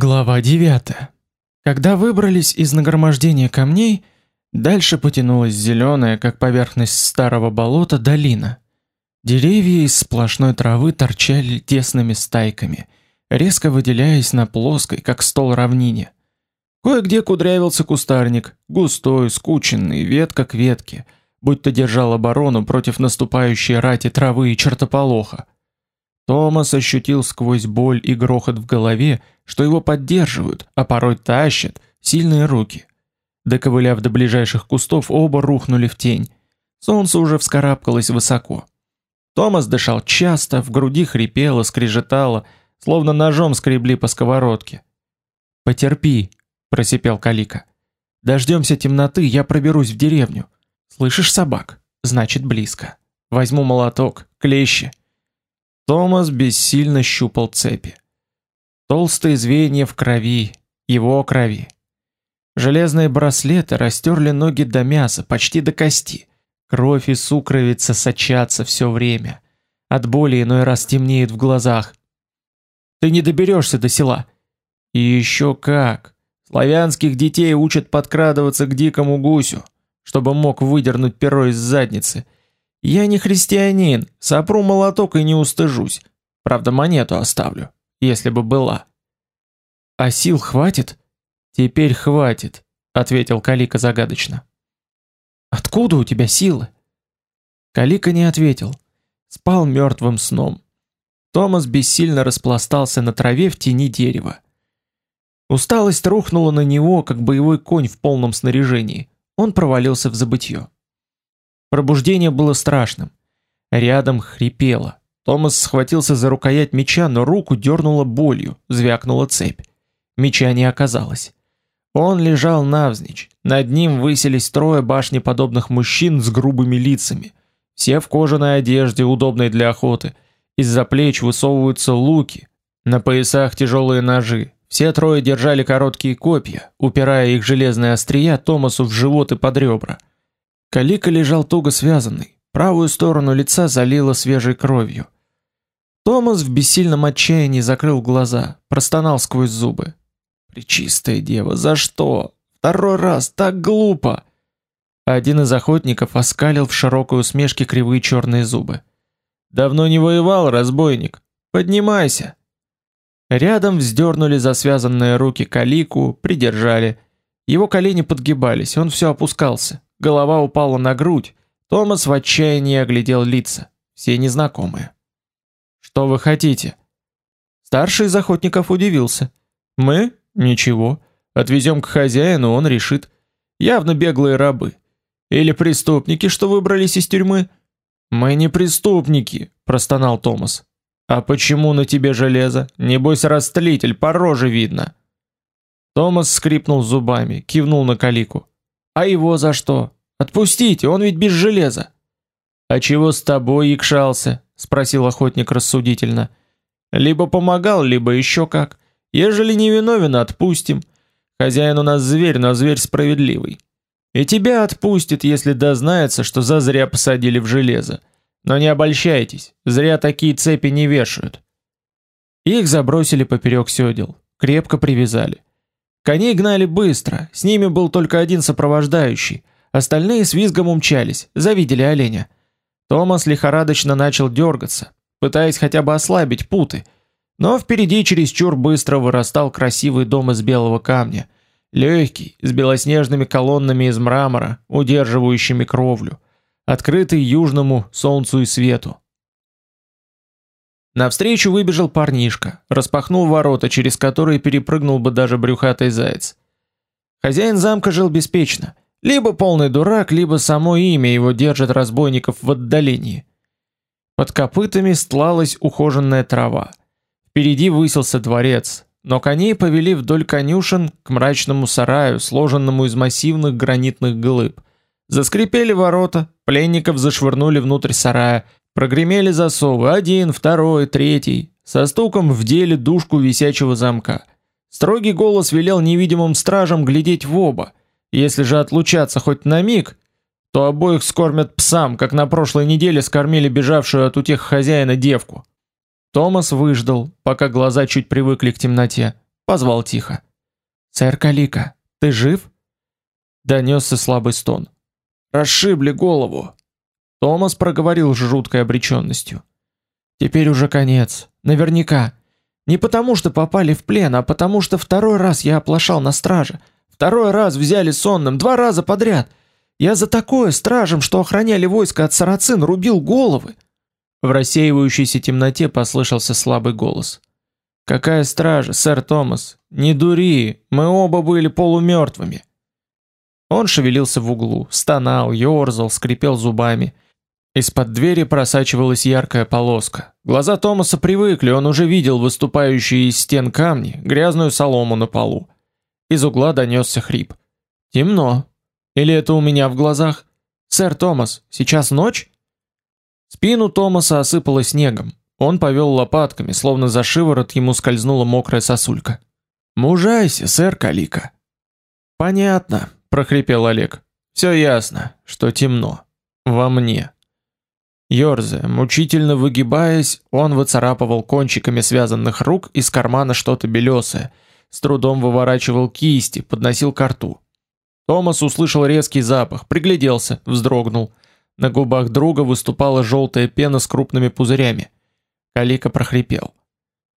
Глава 9. Когда выбрались из нагромождения камней, дальше потянулась зеленая, как поверхность старого болота, долина. Деревья из сплошной травы торчали тесными стайками, резко выделяясь на плоской, как стол равнине. Кое-где кудрявился кустарник, густой, скученный, ветка к ветке, будто держал оборону против наступающей рати травы и чертополоха. Томас ощутил сквозь боль и грохот в голове, что его поддерживают, а порой тащат сильные руки. Доковыляв до ближайших кустов, оба рухнули в тень. Солнце уже вскарабкалось высоко. Томас дышал часто, в груди хрипело, скрежетало, словно ножом скребли по сковородке. "Потерпи", просипел Калика. "Дождемся темноты, я проберусь в деревню. Слышишь собак? Значит, близко. Возьму молоток, клещи. Томас бессильно щупал цепи. Толстые звенья в крови, его крови. Железные браслеты растерли ноги до мяса, почти до кости. Кровь и сукровица сочатся все время. От боли иной раз темнеет в глазах. Ты не доберешься до села. И еще как. Славянских детей учат подкрадываться к дикому гусю, чтобы мог выдернуть перо из задницы – я не христианин, сопру молоток и не устыжусь. Правда, монету оставлю, если бы была. А сил хватит? Теперь хватит, ответил Калика загадочно. Откуда у тебя силы? Калика не ответил. Спал мертвым сном. Томас бессильно распластался на траве в тени дерева. Усталость рухнула на него, как боевой конь в полном снаряжении. Он провалился в забытье. Пробуждение было страшным. Рядом хрипело. Томас схватился за рукоять меча, но руку дернуло болью, звякнула цепь. Меча не оказалось. Он лежал навзничь. Над ним высились трое башнеподобных мужчин с грубыми лицами. Все в кожаной одежде, удобной для охоты. Из-за плеч высовываются луки, на поясах тяжелые ножи. Все трое держали короткие копья, упирая их железные острия Томасу в живот и под ребра. Калика лежал туго связанный, правую сторону лица залило свежей кровью. Томас в бессильном отчаянии закрыл глаза, простонал сквозь зубы. Пречистая дева, за что? Второй раз так глупо. Один из охотников оскалил в широкой усмешке кривые черные зубы. Давно не воевал, разбойник. Поднимайся. Рядом вздернули за связанные руки Калику, придержали. Его колени подгибались, он все опускался. Голова упала на грудь. Томас в отчаянии оглядел лица, все незнакомые. Что вы хотите? Старший из охотников удивился. Мы? Ничего. Отвезем к хозяину, он решит. Явно беглые рабы. Или преступники, что выбрались из тюрьмы? Мы не преступники, простонал Томас. А почему на тебе железо? Небось растлитель, по роже видно. Томас скрипнул зубами, кивнул на Калику. А его за что? Отпустите, он ведь без железа. А чего с тобой икшался? спросил охотник рассудительно. Либо помогал, либо еще как. Ежели не виновен, отпустим. Хозяин у нас зверь, но зверь справедливый. И тебя отпустит, если дознается, что за зря посадили в железо. Но не обольщайтесь, зря такие цепи не вешают. Их забросили поперек седел, крепко привязали. Коней гнали быстро, с ними был только один сопровождающий, остальные с визгом умчались, завидели оленя. Томас лихорадочно начал дергаться, пытаясь хотя бы ослабить путы, но впереди чересчур быстро вырастал красивый дом из белого камня, легкий, с белоснежными колоннами из мрамора, удерживающими кровлю, открытый южному солнцу и свету. Навстречу выбежал парнишка, распахнул ворота, через которые перепрыгнул бы даже брюхатый заяц. Хозяин замка жил беспечно. Либо полный дурак, либо само имя его держит разбойников в отдалении. Под копытами стлалась ухоженная трава. Впереди высился дворец, но коней повели вдоль конюшен к мрачному сараю, сложенному из массивных гранитных глыб. Заскрипели ворота, пленников зашвырнули внутрь сарая, Прогремели засовы, один, второй, третий, со стуком вдели дужку висячего замка. Строгий голос велел невидимым стражам глядеть в оба. Если же отлучаться хоть на миг, то обоих скормят псам, как на прошлой неделе скормили бежавшую от утех хозяина девку. Томас выждал, пока глаза чуть привыкли к темноте. позвал тихо. «Сэр Калика, ты жив?» Донесся слабый стон. «Расшибли голову!» Томас проговорил с жуткой обреченностью. «Теперь уже конец. Наверняка. Не потому, что попали в плен, а потому, что второй раз я оплошал на страже. Второй раз взяли сонным, два раза подряд. Я за такое стражем, что охраняли войско от сарацин, рубил головы». В рассеивающейся темноте послышался слабый голос. Какая стража, сэр Томас? Не дури, мы оба были полумертвыми. Он шевелился в углу, стонал, ёрзал, скрипел зубами. Из-под двери просачивалась яркая полоска. Глаза Томаса привыкли, он уже видел выступающие из стен камни, грязную солому на полу. Из угла донесся хрип. Темно. Или это у меня в глазах? Сэр Томас, сейчас ночь? Спину Томаса осыпало снегом. Он повел лопатками, словно за шиворот ему скользнула мокрая сосулька. «Мужайся, сэр Калика». «Понятно», — прохрипел Олег. «Все ясно, что темно. Во мне». Ёрзая, мучительно выгибаясь, он выцарапывал кончиками связанных рук из кармана что-то белесое, с трудом выворачивал кисти, подносил к рту. Томас услышал резкий запах, пригляделся, вздрогнул. На губах друга выступала желтая пена с крупными пузырями. Калика прохрипел.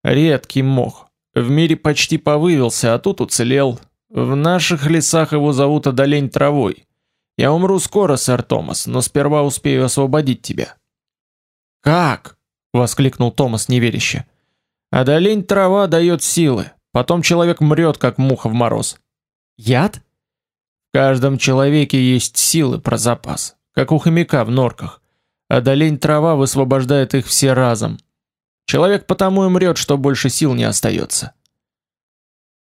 Редкий мох. В мире почти повывился, а тут уцелел. В наших лесах его зовут одолень травой. Я умру скоро, сэр Томас, но сперва успею освободить тебя. Как? воскликнул Томас неверяще. Одолень трава дает силы, потом человек мрет, как муха в мороз. Яд? В каждом человеке есть силы про запас, как у хомяка в норках. Одолень трава высвобождает их все разом. Человек потому и мрет, что больше сил не остается.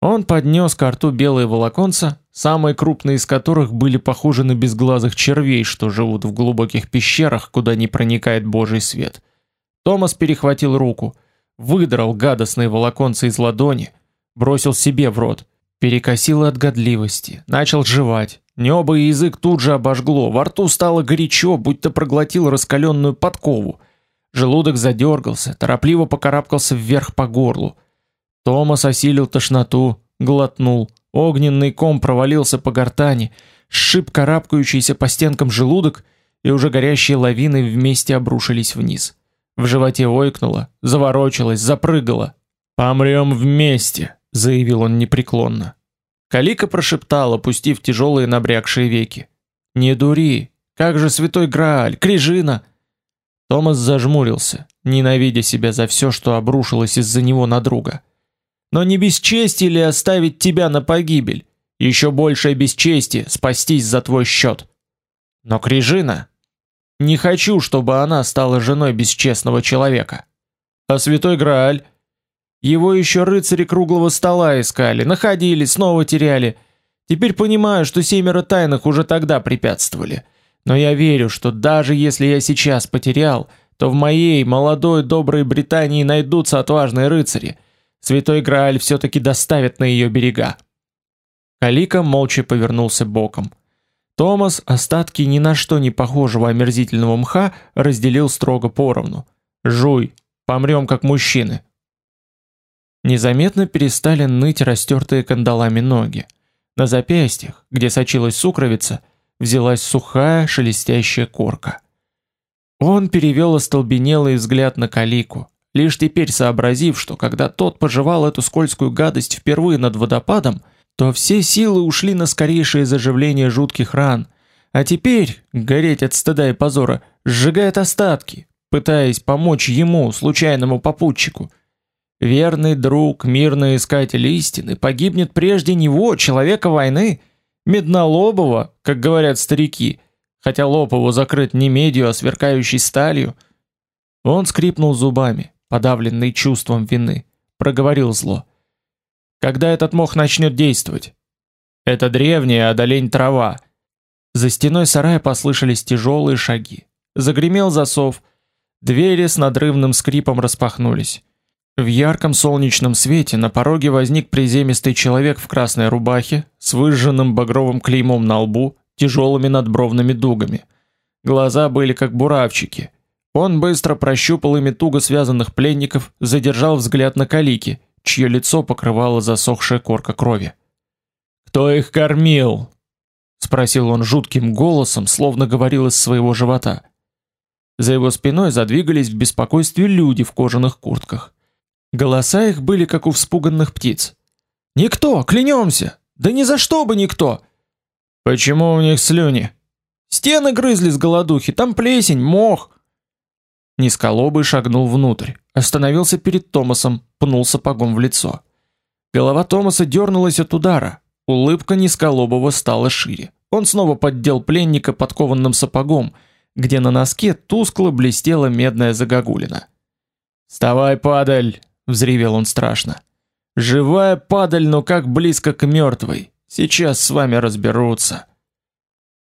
Он поднес к рту белые волоконца, самые крупные из которых были похожи на безглазых червей, что живут в глубоких пещерах, куда не проникает божий свет. Томас перехватил руку, выдрал гадостные волоконца из ладони, бросил себе в рот, перекосил от годливости, начал жевать. Небо и язык тут же обожгло, во рту стало горячо, будто проглотил раскаленную подкову. Желудок задергался, торопливо покарабкался вверх по горлу. Томас осилил тошноту, глотнул. Огненный ком провалился по гортани, сшиб карабкающийся по стенкам желудок, и уже горящие лавины вместе обрушились вниз. В животе ойкнуло, заворочилось, запрыгало. «Помрем вместе», — заявил он непреклонно. Калика прошептал, опустив тяжелые набрякшие веки. «Не дури! Как же святой Грааль, Крижина!» Томас зажмурился, ненавидя себя за все, что обрушилось из-за него на друга. Но не бесчестие ли оставить тебя на погибель? Еще большее бесчестие спастись за твой счет. Но Крижина... Не хочу, чтобы она стала женой бесчестного человека. А святой Грааль... Его еще рыцари круглого стола искали, находили, снова теряли. Теперь понимаю, что семеро тайных уже тогда препятствовали. Но я верю, что даже если я сейчас потерял, то в моей молодой доброй Британии найдутся отважные рыцари. Святой Грааль все-таки доставит на ее берега. Калика молча повернулся боком. Томас остатки ни на что не похожего омерзительного мха разделил строго поровну. «Жуй, помрем как мужчины». Незаметно перестали ныть растертые кандалами ноги. На запястьях, где сочилась сукровица, взялась сухая шелестящая корка. Он перевел остолбенелый взгляд на Калику, лишь теперь сообразив, что когда тот пожевал эту скользкую гадость впервые над водопадом, то все силы ушли на скорейшее заживление жутких ран, а теперь, гореть от стыда и позора, сжигает остатки, пытаясь помочь ему, случайному попутчику. Верный друг, мирный искатель истины, погибнет прежде него, человека войны, меднолобого, как говорят старики, хотя лоб его закрыт не медью, а сверкающей сталью. Он скрипнул зубами, подавленный чувством вины, проговорил зло. Когда этот мох начнет действовать? Это древняя одолень трава. За стеной сарая послышались тяжелые шаги. Загремел засов. Двери с надрывным скрипом распахнулись. В ярком солнечном свете на пороге возник приземистый человек в красной рубахе с выжженным багровым клеймом на лбу, тяжелыми надбровными дугами. Глаза были как буравчики. Он быстро прощупал ими туго связанных пленников, задержал взгляд на Калики, чье лицо покрывало засохшая корка крови. Кто их кормил? спросил он жутким голосом, словно говорил из своего живота. За его спиной задвигались в беспокойстве люди в кожаных куртках. Голоса их были как у вспуганных птиц. Никто, клянемся. Да ни за что бы никто. Почему у них слюни? Стены грызли с голодухи, там плесень, мох. Низколобый шагнул внутрь, остановился перед Томасом, пнул сапогом в лицо. Голова Томаса дернулась от удара. Улыбка Низколобого стала шире. Он снова поддел пленника подкованным сапогом, где на носке тускло блестела медная загогулина. "Вставай, падаль", взревел он страшно. "Живая падаль, но как близко к мертвой. Сейчас с вами разберутся".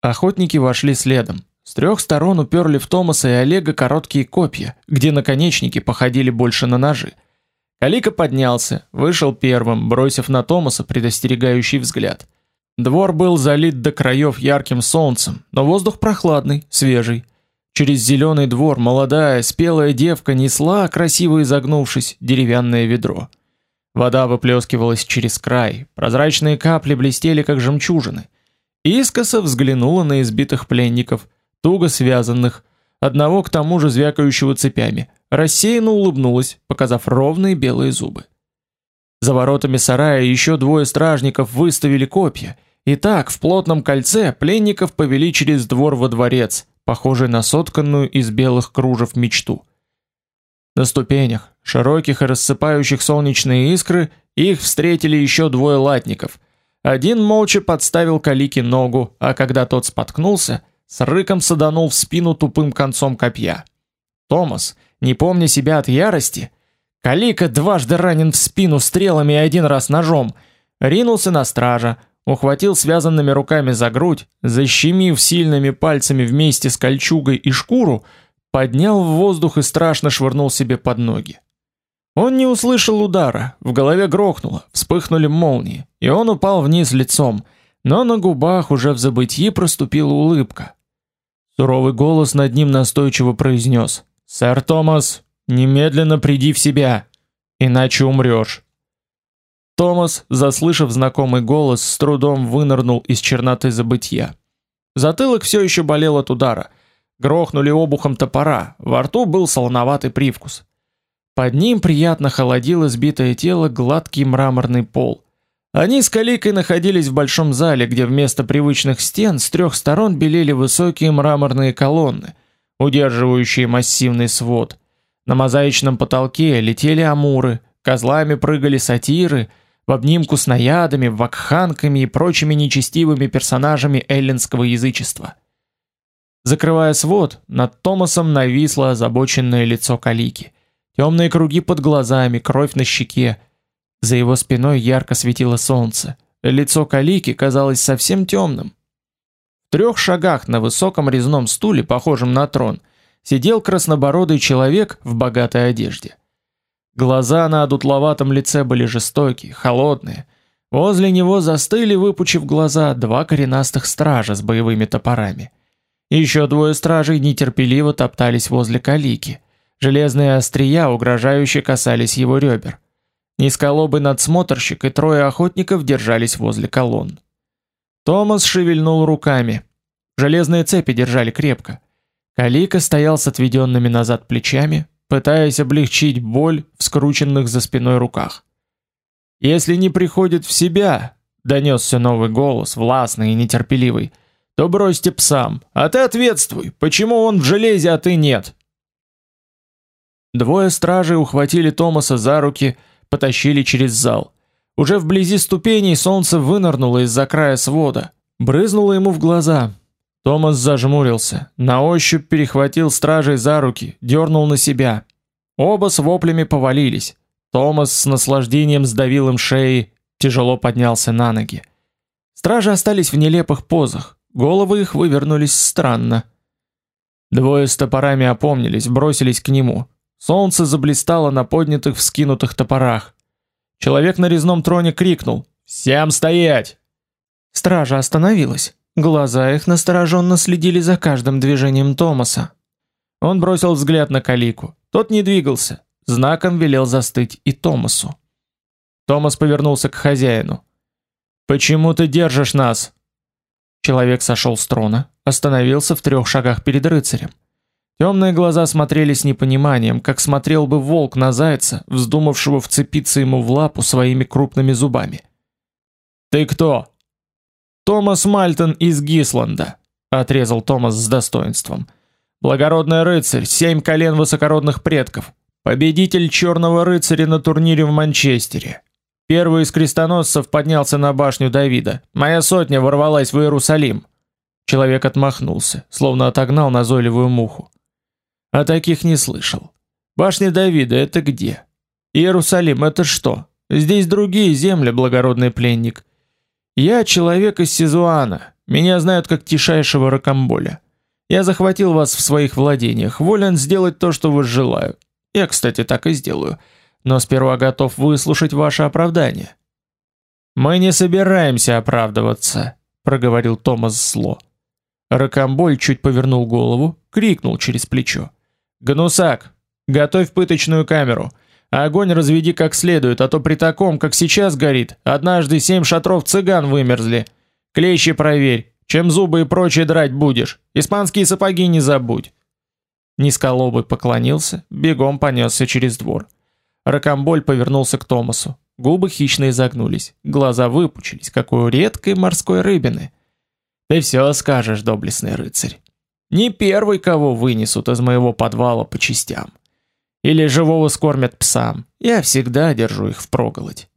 Охотники вошли следом. С трех сторон уперли в Томаса и Олега короткие копья, где наконечники походили больше на ножи. Калика поднялся, вышел первым, бросив на Томаса предостерегающий взгляд. Двор был залит до краев ярким солнцем, но воздух прохладный, свежий. Через зеленый двор молодая, спелая девка несла, красиво изогнувшись, деревянное ведро. Вода выплескивалась через край, прозрачные капли блестели как жемчужины. Искоса взглянула на избитых пленников, туго связанных, одного к тому же звякающего цепями. Рассеянно улыбнулась, показав ровные белые зубы. За воротами сарая еще двое стражников выставили копья, и так в плотном кольце пленников повели через двор во дворец, похожий на сотканную из белых кружев мечту. На ступенях, широких и рассыпающих солнечные искры, их встретили еще двое латников. Один молча подставил Калике ногу, а когда тот споткнулся, с рыком саданул в спину тупым концом копья. Томас, не помня себя от ярости, Калика дважды ранен в спину стрелами и один раз ножом, ринулся на стража, ухватил связанными руками за грудь, защемив сильными пальцами вместе с кольчугой и шкуру, поднял в воздух и страшно швырнул себе под ноги. Он не услышал удара, в голове грохнуло, вспыхнули молнии, и он упал вниз лицом, но на губах уже в забытьи проступила улыбка. Суровый голос над ним настойчиво произнес: "Сэр Томас, немедленно приди в себя, иначе умрешь. Томас, заслышав знакомый голос, с трудом вынырнул из черноты забытья. Затылок все еще болел от удара. Грохнули обухом топора, во рту был солоноватый привкус. Под ним приятно холодило сбитое тело гладкий мраморный пол. Они с Каликой находились в большом зале, где вместо привычных стен с трех сторон белели высокие мраморные колонны, удерживающие массивный свод. На мозаичном потолке летели амуры, козлами прыгали сатиры — в обнимку с наядами, вакханками и прочими нечестивыми персонажами эллинского язычества. Закрывая свод, над Томасом нависло озабоченное лицо Калики. Темные круги под глазами, кровь на щеке. За его спиной ярко светило солнце. Лицо Калики казалось совсем темным. В трех шагах на высоком резном стуле, похожем на трон, сидел краснобородый человек в богатой одежде. Глаза на одутловатом лице были жестокие, холодные. Возле него застыли, выпучив глаза, два коренастых стража с боевыми топорами. Еще двое стражей нетерпеливо топтались возле калики. Железные острия угрожающе касались его ребер. Низколобый надсмотрщик и трое охотников держались возле колонн. Томас шевельнул руками. Железные цепи держали крепко. Калика стоял с отведенными назад плечами, пытаясь облегчить боль в скрученных за спиной руках. Если не приходит в себя, донесся новый голос, властный и нетерпеливый. То бросьте псам, а ты ответствуй, почему он в железе, а ты нет. Двое стражей ухватили Томаса за руки, потащили через зал. Уже вблизи ступеней солнце вынырнуло из-за края свода, брызнуло ему в глаза. Томас зажмурился, на ощупь перехватил стражей за руки, дернул на себя. Оба с воплями повалились. Томас с наслаждением сдавил им шеи, тяжело поднялся на ноги. Стражи остались в нелепых позах, головы их вывернулись странно. Двое с топорами опомнились, бросились к нему. Солнце заблистало на поднятых вскинутых топорах. Человек на резном троне крикнул: "Всем стоять!" Стража остановилась. Глаза их настороженно следили за каждым движением Томаса. Он бросил взгляд на Калику. Тот не двигался, знаком велел застыть и Томасу. Томас повернулся к хозяину. Почему ты держишь нас? Человек сошел с трона, остановился в трех шагах перед рыцарем. Темные глаза смотрели с непониманием, как смотрел бы волк на зайца, вздумавшего вцепиться ему в лапу своими крупными зубами. Ты кто? Томас Мальтон из Гисланда, отрезал Томас с достоинством. Благородный рыцарь, семь колен высокородных предков, победитель черного рыцаря на турнире в Манчестере. Первый из крестоносцев поднялся на башню Давида. Моя сотня ворвалась в Иерусалим. Человек отмахнулся, словно отогнал назойливую муху. А таких не слышал. Башня Давида это где? Иерусалим это что? Здесь другие земли, благородный пленник. Я человек из Сизуана. Меня знают как тишайшего ракомболя. Я захватил вас в своих владениях, волен сделать то, что вы желаю. Я, кстати, так и сделаю но сперва готов выслушать ваше оправдание. Мы не собираемся оправдываться, проговорил Томас зло. Ракамболь чуть повернул голову, крикнул через плечо: "Гнусак, готовь пыточную камеру. Огонь разведи как следует, а то при таком, как сейчас горит, однажды семь шатров цыган вымерзли. Клещи проверь, чем зубы и прочее драть будешь. Испанские сапоги не забудь". Низколобый поклонился, бегом понесся через двор. Ракамболь повернулся к Томасу. Губы хищно изогнулись, глаза выпучились, как у редкой морской рыбины. Ты все скажешь, доблестный рыцарь. Не первый, кого вынесут из моего подвала по частям. Или живого скормят псам. Я всегда держу их в проголодь.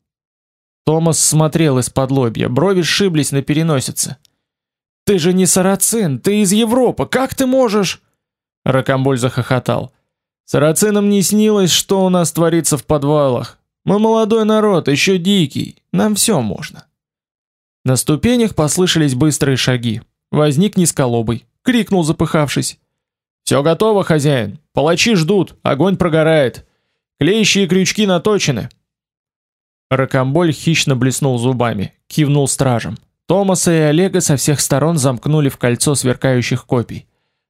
Томас смотрел из-под лобья, брови сшиблись на переносице. Ты же не сарацин, ты из Европы. Как ты можешь? Ракамболь захохотал. Сарацинам не снилось, что у нас творится в подвалах. Мы молодой народ, еще дикий, нам все можно. На ступенях послышались быстрые шаги. Возник низколобый, крикнул запыхавшись: "Все готово, хозяин. Палачи ждут, огонь прогорает. Клеящие крючки наточены". Ракамболь хищно блеснул зубами, кивнул стражам. Томаса и Олега со всех сторон замкнули в кольцо сверкающих копий.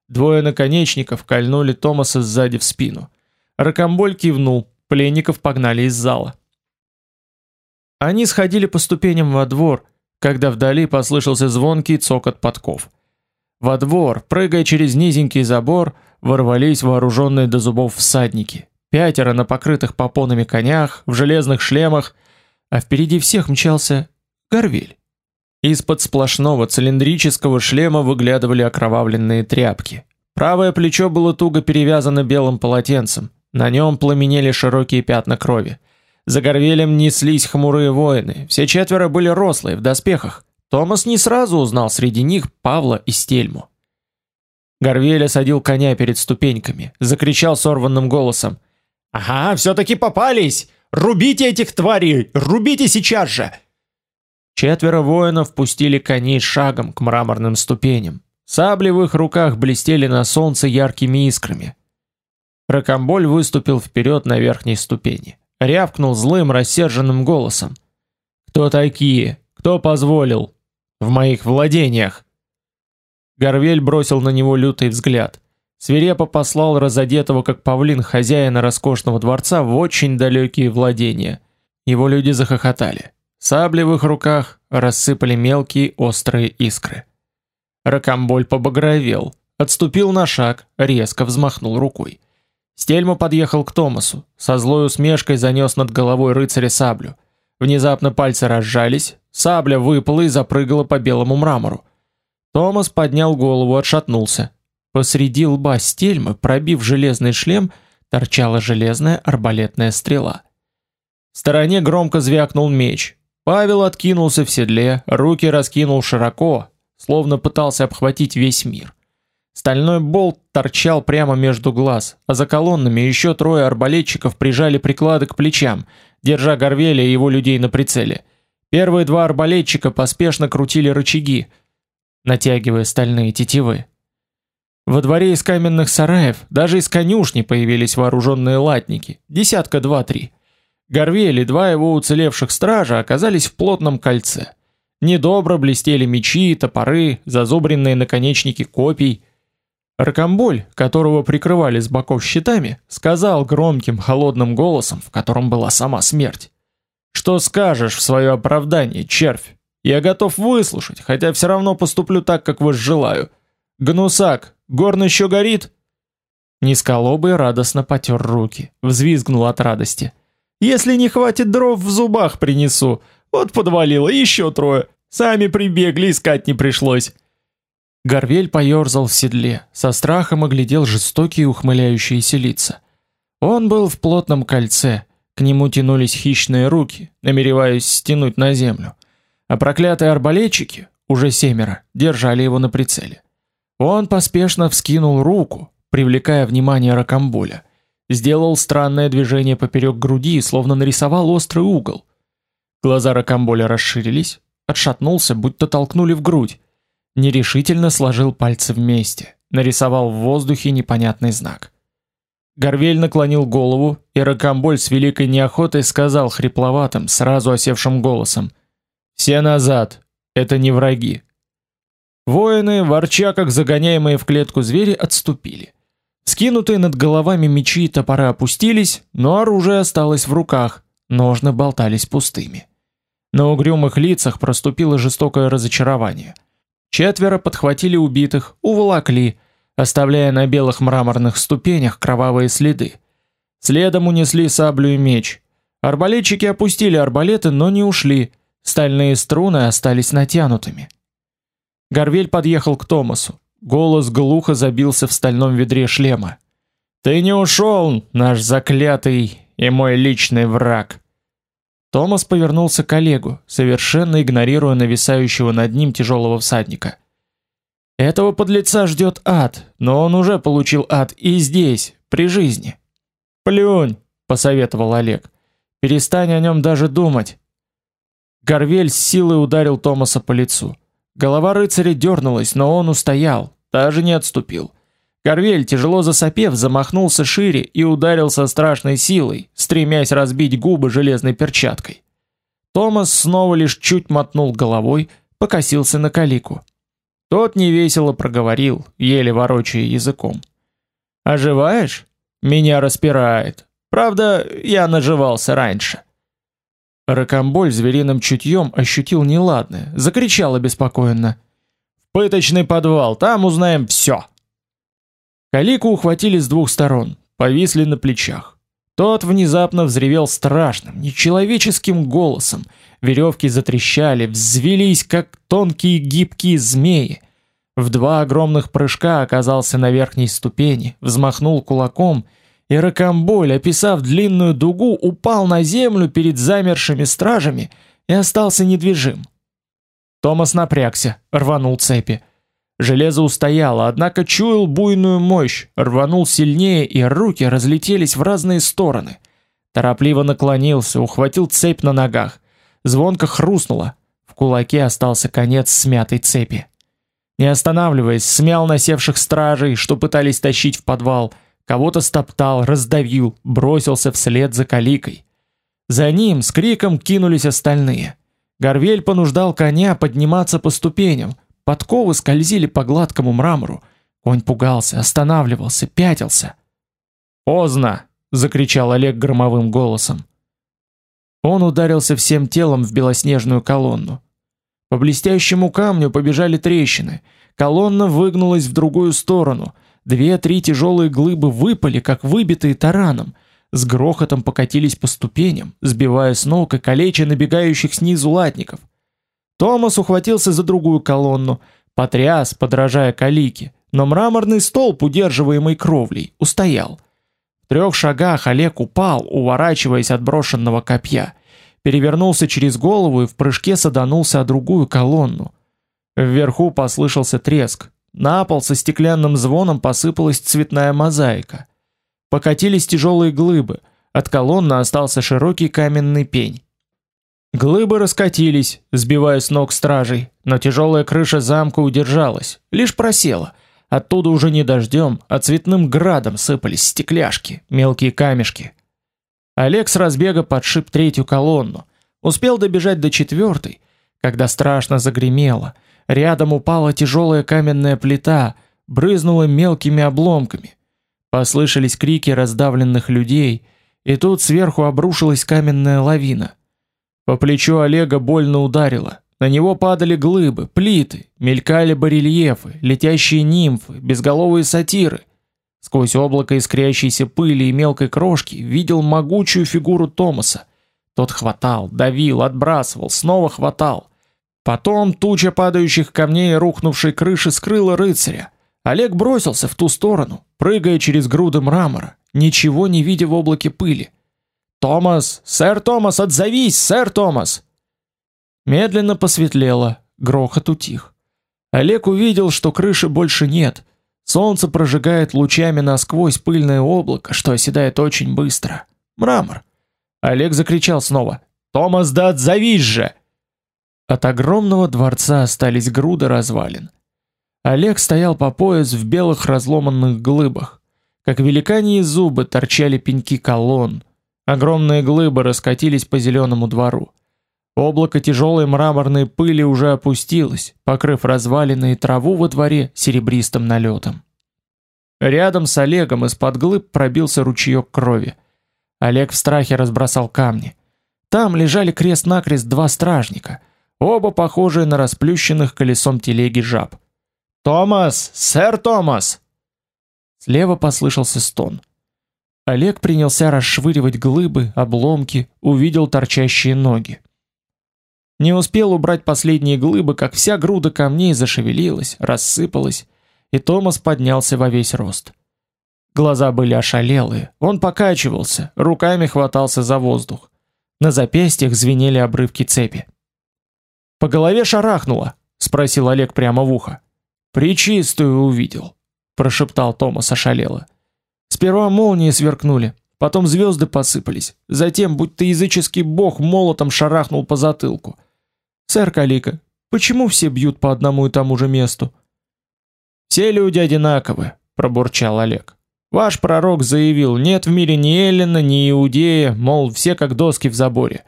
Двое наконечников кольнули Томаса сзади в спину. Ракамболь кивнул, пленников погнали из зала. Они сходили по ступеням во двор, когда вдали послышался звонкий цокот подков. Во двор, прыгая через низенький забор, ворвались вооруженные до зубов всадники. Пятеро на покрытых попонами конях, в железных шлемах, а впереди всех мчался Горвель. Из-под сплошного цилиндрического шлема выглядывали окровавленные тряпки. Правое плечо было туго перевязано белым полотенцем. На нем пламенели широкие пятна крови. За горвелем неслись хмурые воины. Все четверо были рослые в доспехах. Томас не сразу узнал среди них Павла и Стельму. Горвель осадил коня перед ступеньками, закричал сорванным голосом: "Ага, все таки попались! Рубите этих тварей, рубите сейчас же!" Четверо воинов пустили коней шагом к мраморным ступеням. Сабли в их руках блестели на солнце яркими искрами. Ракамболь выступил вперед на верхней ступени, рявкнул злым, рассерженным голосом: "Кто такие? Кто позволил в моих владениях?" Горвель бросил на него лютый взгляд. Свирепо послал разодетого как павлин хозяина роскошного дворца в очень далекие владения. Его люди захохотали. Сабли в их руках рассыпали мелкие острые искры. Ракамболь побагровел, отступил на шаг, резко взмахнул рукой. Стельма подъехал к Томасу, со злой усмешкой занес над головой рыцаря саблю. Внезапно пальцы разжались, сабля выпала и запрыгала по белому мрамору. Томас поднял голову, отшатнулся. Посреди лба Стельмы, пробив железный шлем, торчала железная арбалетная стрела. В стороне громко звякнул меч, Павел откинулся в седле, руки раскинул широко, словно пытался обхватить весь мир. Стальной болт торчал прямо между глаз, а за колоннами еще трое арбалетчиков прижали приклады к плечам, держа Горвеля и его людей на прицеле. Первые два арбалетчика поспешно крутили рычаги, натягивая стальные тетивы. Во дворе из каменных сараев, даже из конюшни появились вооруженные латники, десятка два-три. Горвель два его уцелевших стража оказались в плотном кольце. Недобро блестели мечи, топоры, зазубренные наконечники копий. Ракамболь, которого прикрывали с боков щитами, сказал громким холодным голосом, в котором была сама смерть: Что скажешь в свое оправдание, червь? Я готов выслушать, хотя все равно поступлю так, как желаю. Гнусак, горн еще горит?» Низколобый радостно потер руки, взвизгнул от радости. «Если не хватит дров, в зубах принесу. Вот подвалило, еще трое. Сами прибегли, искать не пришлось». Горвель поерзал в седле, со страхом оглядел жестокие ухмыляющиеся лица. Он был в плотном кольце, к нему тянулись хищные руки, намереваясь стянуть на землю. А проклятые арбалетчики, уже семеро, держали его на прицеле. Он поспешно вскинул руку, привлекая внимание Ракамболя. Сделал странное движение поперек груди, словно нарисовал острый угол. Глаза Ракамболя расширились, отшатнулся, будто толкнули в грудь. Нерешительно сложил пальцы вместе, нарисовал в воздухе непонятный знак. Горвель наклонил голову, и Ракамболь с великой неохотой сказал хрипловатым, сразу осевшим голосом: "Все назад, это не враги". Воины, ворча как загоняемые в клетку звери, отступили. Скинутые над головами мечи и топоры опустились, но оружие осталось в руках, ножны болтались пустыми. На угрюмых лицах проступило жестокое разочарование. Четверо подхватили убитых, уволокли, оставляя на белых мраморных ступенях кровавые следы. Следом унесли саблю и меч. Арбалетчики опустили арбалеты, но не ушли. Стальные струны остались натянутыми. Горвель подъехал к Томасу. Голос глухо забился в стальном ведре шлема. Ты не ушел, наш заклятый и мой личный враг. Томас повернулся к Олегу, совершенно игнорируя нависающего над ним тяжелого всадника. Этого подлеца ждет ад, но он уже получил ад и здесь, при жизни. Плюнь, посоветовал Олег. Перестань о нем даже думать. Горвель с силой ударил Томаса по лицу. Голова рыцаря дернулась, но он устоял, даже не отступил. Горвель, тяжело засопев, замахнулся шире и ударил со страшной силой, стремясь разбить губы железной перчаткой. Томас снова лишь чуть мотнул головой, покосился на Калику. Тот невесело проговорил, еле ворочая языком. «Оживаешь? Меня распирает. Правда, я наживался раньше». Ракомболь звериным чутьем ощутил неладное, закричал обеспокоенно. «В пыточный подвал, там узнаем все!» Калику ухватили с двух сторон, повисли на плечах. Тот внезапно взревел страшным, нечеловеческим голосом, веревки затрещали, взвились, как тонкие гибкие змеи. В два огромных прыжка оказался на верхней ступени, взмахнул кулаком, и Ракамболь, описав длинную дугу, упал на землю перед замершими стражами и остался недвижим. Томас напрягся, рванул цепи. Железо устояло, однако чуял буйную мощь, рванул сильнее, и руки разлетелись в разные стороны. Торопливо наклонился, ухватил цепь на ногах. Звонко хрустнуло. В кулаке остался конец смятой цепи. Не останавливаясь, смял насевших стражей, что пытались тащить в подвал, кого-то стоптал, раздавил, бросился вслед за каликой. За ним с криком кинулись остальные. Горвель понуждал коня подниматься по ступеням. Подковы скользили по гладкому мрамору. Конь пугался, останавливался, пятился. "Поздно", закричал Олег громовым голосом. Он ударился всем телом в белоснежную колонну. По блестящему камню побежали трещины. Колонна выгнулась в другую сторону. Две-три тяжелые глыбы выпали, как выбитые тараном, с грохотом покатились по ступеням, сбивая с ног и калеча набегающих снизу латников. Томас ухватился за другую колонну, потряс, подражая калике, но мраморный столб, удерживаемый кровлей, устоял. В трех шагах Олег упал, уворачиваясь от брошенного копья, перевернулся через голову и в прыжке саданулся о другую колонну. Вверху послышался треск. На пол со стеклянным звоном посыпалась цветная мозаика. Покатились тяжелые глыбы. От колонны остался широкий каменный пень. Глыбы раскатились, сбивая с ног стражей, но тяжелая крыша замка удержалась, лишь просела — Оттуда уже не дождем, а цветным градом сыпались стекляшки, мелкие камешки. Олег с разбега подшип третью колонну, успел добежать до четвертой, когда страшно загремело. Рядом упала тяжелая каменная плита, брызнула мелкими обломками. Послышались крики раздавленных людей, и тут сверху обрушилась каменная лавина. По плечу Олега больно ударило. На него падали глыбы, плиты, мелькали барельефы, летящие нимфы, безголовые сатиры. Сквозь облако искрящейся пыли и мелкой крошки видел могучую фигуру Томаса. Тот хватал, давил, отбрасывал, снова хватал. Потом туча падающих камней и рухнувшей крыши скрыла рыцаря. Олег бросился в ту сторону, прыгая через груды мрамора, ничего не видя в облаке пыли. «Томас! Сэр Томас, отзовись, сэр Томас!» Медленно посветлело, грохот утих. Олег увидел, что крыши больше нет. Солнце прожигает лучами насквозь пыльное облако, что оседает очень быстро. Мрамор. Олег закричал снова: "Томас, да отзовись же!" От огромного дворца остались груды развалин. Олег стоял по пояс в белых разломанных глыбах, как великаньи зубы торчали пеньки колонн. Огромные глыбы раскатились по зеленому двору. Облако тяжелой мраморной пыли уже опустилось, покрыв развалины и траву во дворе серебристым налетом. Рядом с Олегом из-под глыб пробился ручеек крови. Олег в страхе разбросал камни. Там лежали крест-накрест два стражника, оба похожие на расплющенных колесом телеги жаб. «Томас! Сэр Томас!» Слева послышался стон. Олег принялся расшвыривать глыбы, обломки, увидел торчащие ноги. Не успел убрать последние глыбы, как вся груда камней зашевелилась, рассыпалась, и Томас поднялся во весь рост. Глаза были ошалелые, он покачивался, руками хватался за воздух. На запястьях звенели обрывки цепи. «По голове шарахнуло?» — спросил Олег прямо в ухо. «Причистую увидел», — прошептал Томас ошалело. «Сперва молнии сверкнули, потом звезды посыпались, затем, будто языческий бог молотом шарахнул по затылку. Сэр Калика, почему все бьют по одному и тому же месту? Все люди одинаковы, пробурчал Олег. Ваш пророк заявил: нет в мире ни Эллина, ни Иудея, мол, все как доски в заборе.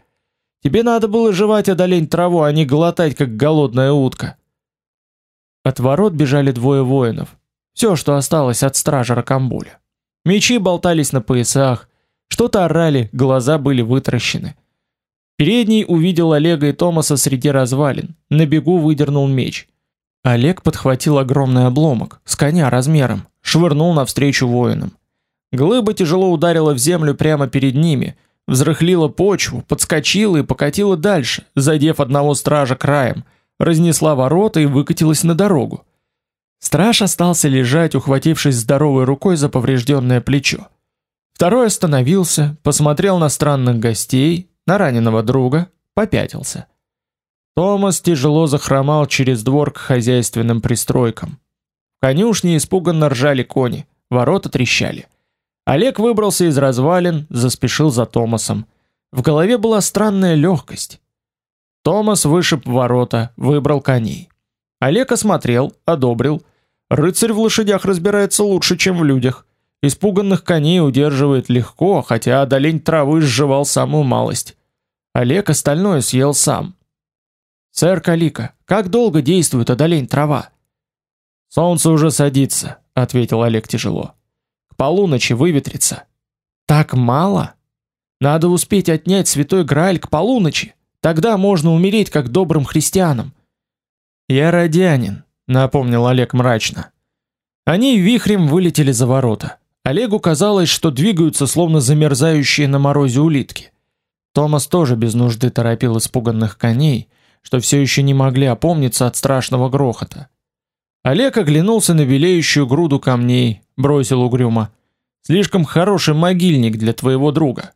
Тебе надо было жевать одолень траву, а не глотать как голодная утка. От ворот бежали двое воинов. Все, что осталось от стража Ракамбуля. Мечи болтались на поясах, что-то орали, глаза были вытаращены. Передний увидел Олега и Томаса среди развалин, на бегу выдернул меч. Олег подхватил огромный обломок, с коня размером, швырнул навстречу воинам. Глыба тяжело ударила в землю прямо перед ними, взрыхлила почву, подскочила и покатила дальше, задев одного стража краем, разнесла ворота и выкатилась на дорогу. Страж остался лежать, ухватившись здоровой рукой за поврежденное плечо. Второй остановился, посмотрел на странных гостей, на раненого друга, попятился. Томас тяжело захромал через двор к хозяйственным пристройкам. В конюшне испуганно ржали кони, ворота трещали. Олег выбрался из развалин, заспешил за Томасом. В голове была странная легкость. Томас вышиб ворота, выбрал коней. Олег осмотрел, одобрил. Рыцарь в лошадях разбирается лучше, чем в людях. Испуганных коней удерживает легко, хотя одолень травы сживал самую малость. Олег остальное съел сам. Сэр Калика, как долго действует одолень трава? Солнце уже садится, ответил Олег тяжело. К полуночи выветрится. Так мало? Надо успеть отнять святой Грааль к полуночи. Тогда можно умереть как добрым христианам. Я родянин, напомнил Олег мрачно. Они вихрем вылетели за ворота. Олегу казалось, что двигаются словно замерзающие на морозе улитки. Томас тоже без нужды торопил испуганных коней, что все еще не могли опомниться от страшного грохота. Олег оглянулся на белеющую груду камней, бросил угрюмо: "Слишком хороший могильник для твоего друга".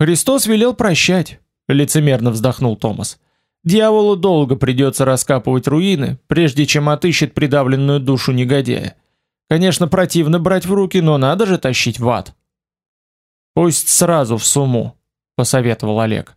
Христос велел прощать, лицемерно вздохнул Томас. Дьяволу долго придется раскапывать руины, прежде чем отыщет придавленную душу негодяя. Конечно, противно брать в руки, но надо же тащить в ад. Пусть сразу в сумму, посоветовал Олег.